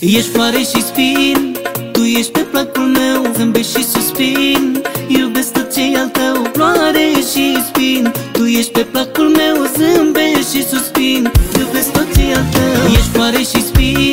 Ești floare și spin Tu ești pe placul meu Zâmbești și suspin. Iubesc tot ce al tău Floare și spin. Tu ești pe placul meu Zâmbești și suspin. Iubesc tot ce al tău. Ești floare și spin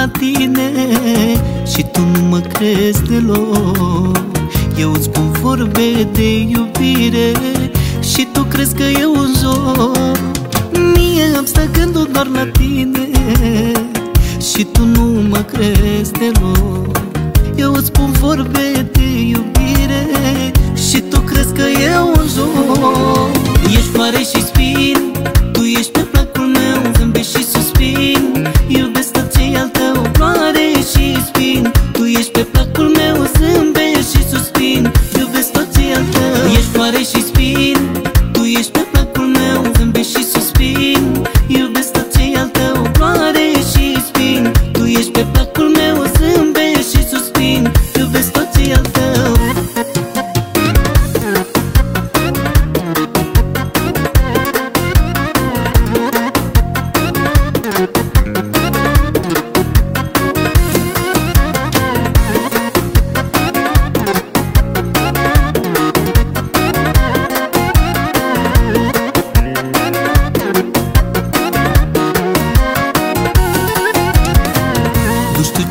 la tine Și tu nu mă crezi deloc. Eu îți spun vorbe de iubire Și tu crezi că e un joc. Mie îmi stă gândul doar la tine Și tu nu mă crezi deloc. Eu îți spun vorbe de iubire Și tu crezi că e un joc. Ești floare și spin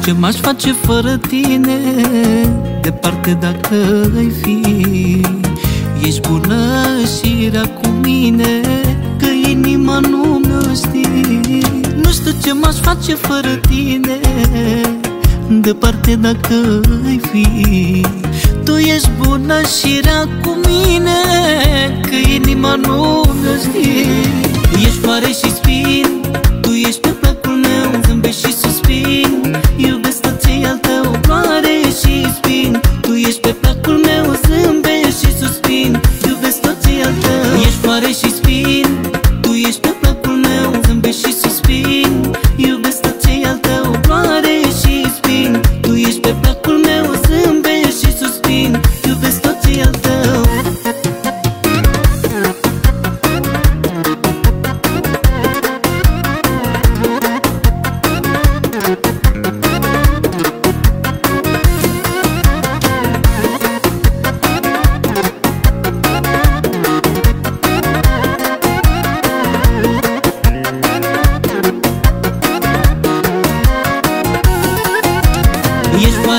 ce m-aș face fără tine Departe dacă ai fi. Ești bună și rea cu mine Că inima nu mi-o știi Nu știu ce m-aș face fără tine Departe dacă ai fi. Tu ești bună și rea cu mine Că inima nu mi-o știi Ești floare și spin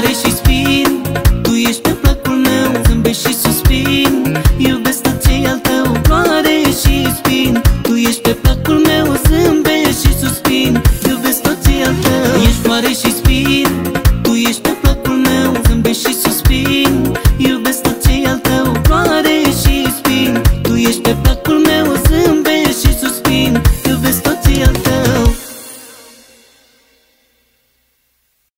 Paris, she's